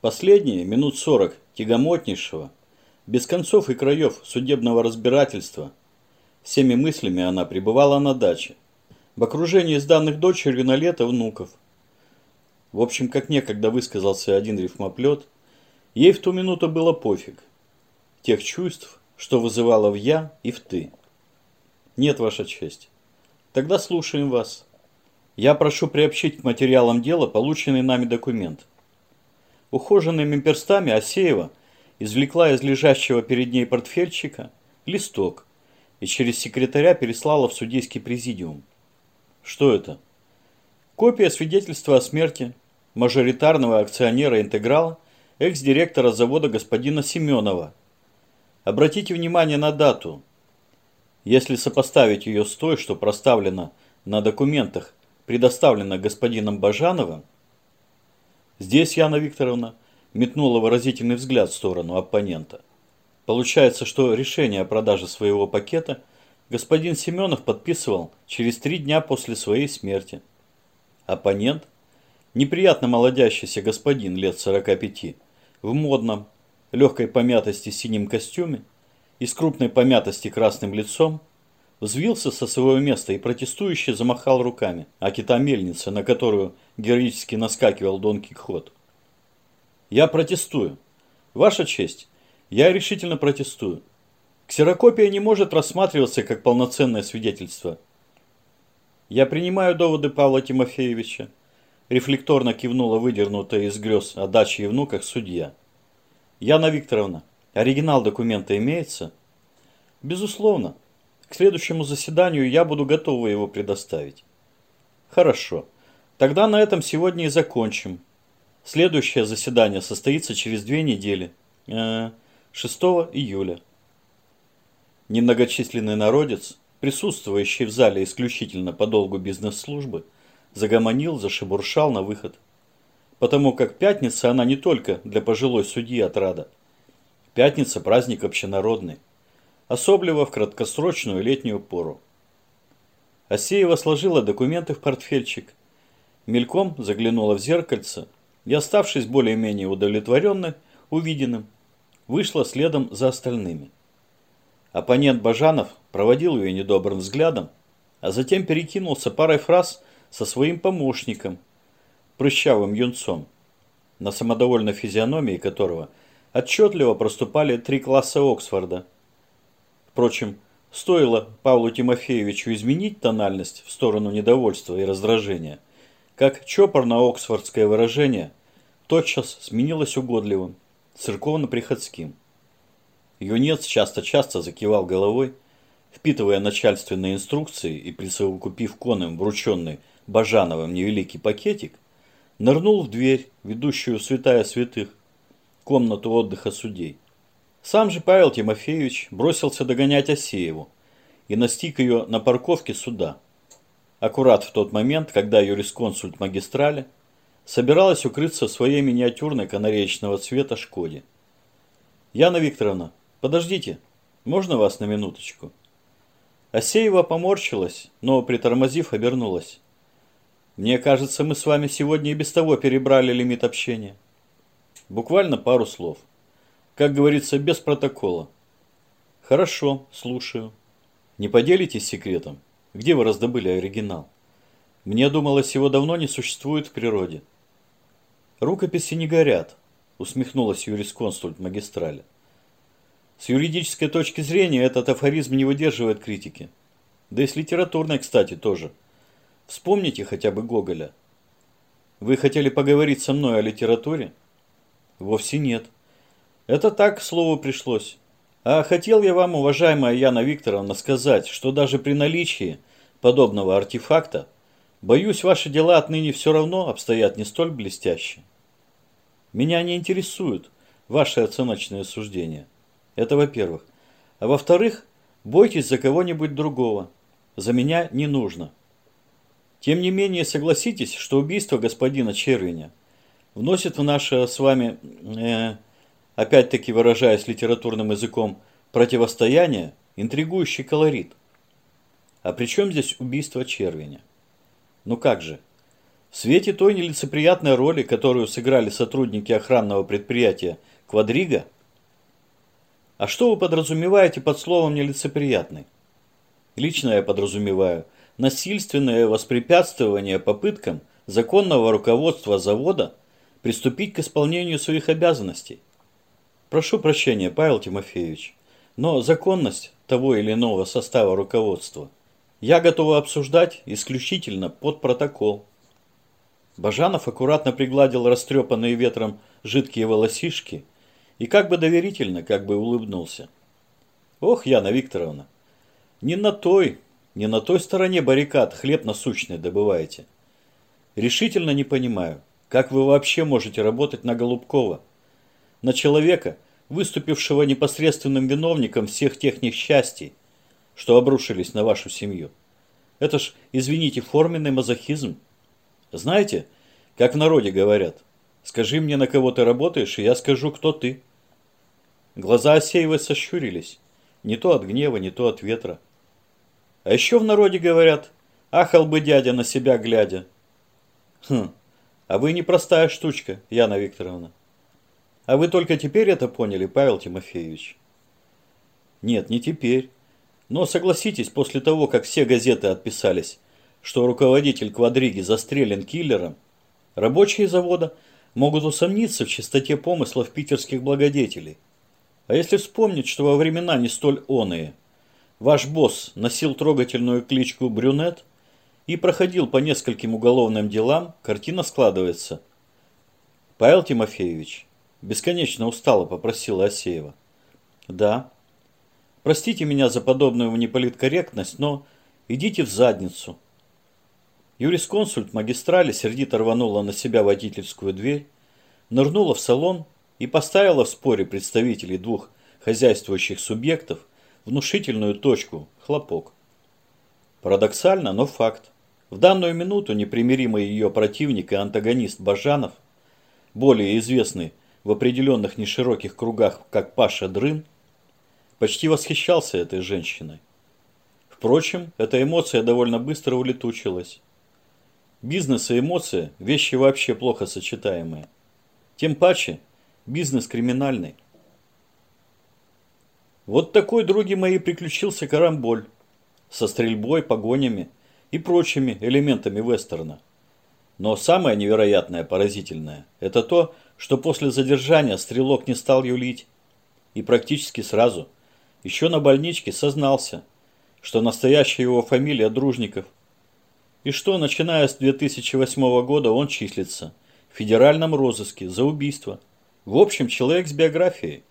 Последние минут сорок тягомотнейшего, без концов и краев судебного разбирательства, всеми мыслями она пребывала на даче, в окружении сданных дочерью на лето внуков. В общем, как некогда высказался один рифмоплет, ей в ту минуту было пофиг. Тех чувств, что вызывало в «я» и в «ты». Нет, Ваша честь. Тогда слушаем вас. Я прошу приобщить к материалам дела полученный нами документ. Ухоженными перстами Асеева извлекла из лежащего перед ней портфельчика листок и через секретаря переслала в судейский президиум. Что это? Копия свидетельства о смерти мажоритарного акционера «Интеграла» экс-директора завода господина Семенова. Обратите внимание на дату. Если сопоставить ее с той, что проставлена на документах, предоставленных господином Бажановым, здесь Яна Викторовна метнула выразительный взгляд в сторону оппонента. Получается, что решение о продаже своего пакета господин Семенов подписывал через три дня после своей смерти. Оппонент, неприятно молодящийся господин лет 45, в модном, легкой помятости синем костюме и с крупной помятости красным лицом, взвился со своего места и протестующе замахал руками, а кита мельница, на которую героически наскакивал Дон Кихот. «Я протестую. Ваша честь, я решительно протестую. Ксерокопия не может рассматриваться как полноценное свидетельство. Я принимаю доводы Павла Тимофеевича. Рефлекторно кивнула выдернутая из грез о даче и внуках судья. Яна Викторовна, оригинал документа имеется? Безусловно. К следующему заседанию я буду готова его предоставить. Хорошо. Тогда на этом сегодня и закончим. Следующее заседание состоится через две недели. Э, 6 июля. Немногочисленный народец, присутствующий в зале исключительно по долгу бизнес-службы, загомонил, зашебуршал на выход. Потому как пятница она не только для пожилой судьи отрада. Пятница – праздник общенародный. Особливо в краткосрочную летнюю пору. Асеева сложила документы в портфельчик. Мельком заглянула в зеркальце и, оставшись более-менее удовлетворенной увиденным, вышла следом за остальными. Оппонент Бажанов проводил ее недобрым взглядом, а затем перекинулся парой фраз со своим помощником, прыщавым юнцом, на самодовольной физиономии которого отчетливо проступали три класса Оксфорда. Впрочем, стоило Павлу Тимофеевичу изменить тональность в сторону недовольства и раздражения, как чопорно-оксфордское выражение тотчас сменилось угодливым церковно-приходским. Юнец часто-часто закивал головой, впитывая начальственные инструкции и присовокупив конем врученный Бажановым невеликий пакетик, нырнул в дверь, ведущую святая святых, комнату отдыха судей. Сам же Павел Тимофеевич бросился догонять Осееву и настиг ее на парковке суда. Аккурат в тот момент, когда юрисконсульт магистрали собиралась укрыться в своей миниатюрной канареечного цвета Шкоде. «Яна Викторовна, подождите, можно вас на минуточку?» Асеева поморщилась, но, притормозив, обернулась. «Мне кажется, мы с вами сегодня и без того перебрали лимит общения. Буквально пару слов. Как говорится, без протокола». «Хорошо, слушаю. Не поделитесь секретом? Где вы раздобыли оригинал?» Мне думалось, его давно не существует в природе. Рукописи не горят, усмехнулась юрисконсульт магистрали. С юридической точки зрения этот афоризм не выдерживает критики. Да и с литературной, кстати, тоже. Вспомните хотя бы Гоголя. Вы хотели поговорить со мной о литературе? Вовсе нет. Это так, к слову, пришлось. А хотел я вам, уважаемая Яна Викторовна, сказать, что даже при наличии подобного артефакта, боюсь, ваши дела отныне все равно обстоят не столь блестяще. Меня не интересуют ваши оценочные суждения. Это во-первых. А во-вторых, бойтесь за кого-нибудь другого. За меня не нужно. Тем не менее, согласитесь, что убийство господина Червеня вносит в наше с вами, э, опять-таки выражаясь литературным языком, противостояние интригующий колорит. А при здесь убийство Червеня? Ну как же? В свете той нелицеприятной роли, которую сыграли сотрудники охранного предприятия «Квадрига», а что вы подразумеваете под словом «нелицеприятный»? Лично я подразумеваю насильственное воспрепятствование попыткам законного руководства завода приступить к исполнению своих обязанностей. Прошу прощения, Павел Тимофеевич, но законность того или иного состава руководства я готова обсуждать исключительно под протокол. Бажанов аккуратно пригладил растрепанные ветром жидкие волосишки и как бы доверительно, как бы улыбнулся. Ох, Яна Викторовна, не на той, не на той стороне баррикад хлеб насущный добываете. Решительно не понимаю, как вы вообще можете работать на Голубкова, на человека, выступившего непосредственным виновником всех тех несчастий, что обрушились на вашу семью. Это ж, извините, форменный мазохизм. Знаете, как в народе говорят, скажи мне, на кого ты работаешь, и я скажу, кто ты. Глаза Осеевой сощурились, не то от гнева, не то от ветра. А еще в народе говорят, ахал бы дядя на себя глядя. Хм, а вы непростая штучка, Яна Викторовна. А вы только теперь это поняли, Павел Тимофеевич? Нет, не теперь. Но согласитесь, после того, как все газеты отписались, что руководитель квадриги застрелен киллером, рабочие завода могут усомниться в чистоте помыслов питерских благодетелей. А если вспомнить, что во времена не столь оные, ваш босс носил трогательную кличку Брюнет и проходил по нескольким уголовным делам, картина складывается. Павел Тимофеевич, бесконечно устало попросила Асеева. Да. Простите меня за подобную неполиткорректность, но идите в задницу. Юрисконсульт магистрали сердито рванула на себя водительскую дверь, нырнула в салон и поставила в споре представителей двух хозяйствующих субъектов внушительную точку – хлопок. Парадоксально, но факт. В данную минуту непримиримый ее противник и антагонист Бажанов, более известный в определенных нешироких кругах как Паша Дрын, почти восхищался этой женщиной. Впрочем, эта эмоция довольно быстро улетучилась. Бизнес и эмоции – вещи вообще плохо сочетаемые. Тем паче, Бизнес криминальный. Вот такой, други мои, приключился карамболь. Со стрельбой, погонями и прочими элементами вестерна. Но самое невероятное, поразительное, это то, после задержания стрелок не стал юлить. И практически сразу, еще на больничке, сознался, что настоящая его фамилия Дружников. И что, начиная с 2008 года, он числится в федеральном розыске за убийство – в общем, человек с биографией.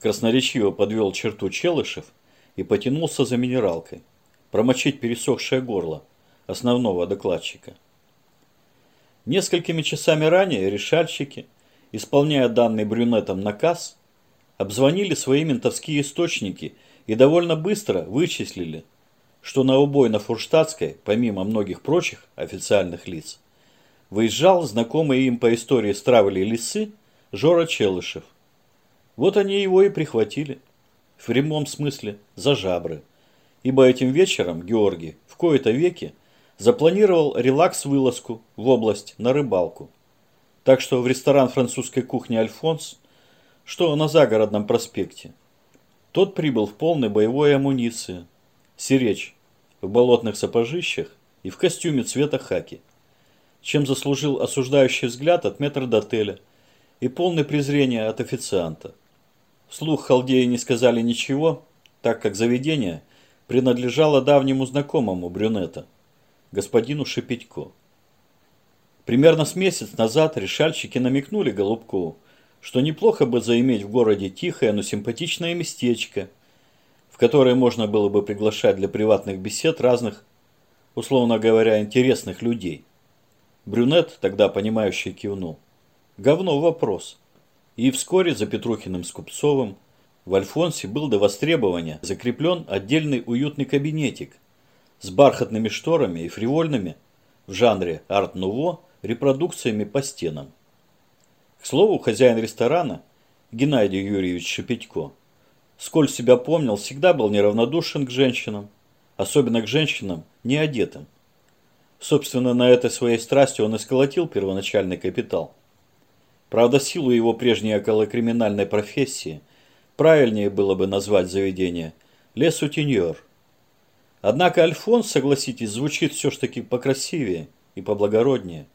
Красноречиво подвел черту Челышев и потянулся за минералкой. Промочить пересохшее горло основного докладчика. Несколькими часами ранее решальщики, исполняя данный брюнетом наказ, обзвонили свои ментовские источники и довольно быстро вычислили, что на убой на Фурштадтской, помимо многих прочих официальных лиц, выезжал знакомый им по истории стравли лисы Жора Челышев. Вот они его и прихватили. В прямом смысле, за жабры. Ибо этим вечером Георгий в кои-то веки запланировал релакс-вылазку в область на рыбалку. Так что в ресторан французской кухни «Альфонс», что на загородном проспекте, тот прибыл в полной боевой амуниции, сиречь, в болотных сапожищах и в костюме цвета хаки, чем заслужил осуждающий взгляд от метрдотеля – и полное презрение от официанта. Вслух халдеи не сказали ничего, так как заведение принадлежало давнему знакомому брюнета, господину Шепетько. Примерно с месяц назад решальщики намекнули Голубкову, что неплохо бы заиметь в городе тихое, но симпатичное местечко, в которое можно было бы приглашать для приватных бесед разных, условно говоря, интересных людей. Брюнет, тогда понимающий, кивнул. Говно вопрос. И вскоре за Петрухиным с Купцовым в Альфонсе был до востребования закреплен отдельный уютный кабинетик с бархатными шторами и фривольными в жанре арт-нуво репродукциями по стенам. К слову, хозяин ресторана, Геннадий Юрьевич Шепетько, сколь себя помнил, всегда был неравнодушен к женщинам, особенно к женщинам неодетым. Собственно, на этой своей страсти он и сколотил первоначальный капитал. Правда, силу его прежней околокриминальной профессии правильнее было бы назвать заведение «Лесутеньор». Однако Альфонс, согласитесь, звучит все ж таки покрасивее и поблагороднее.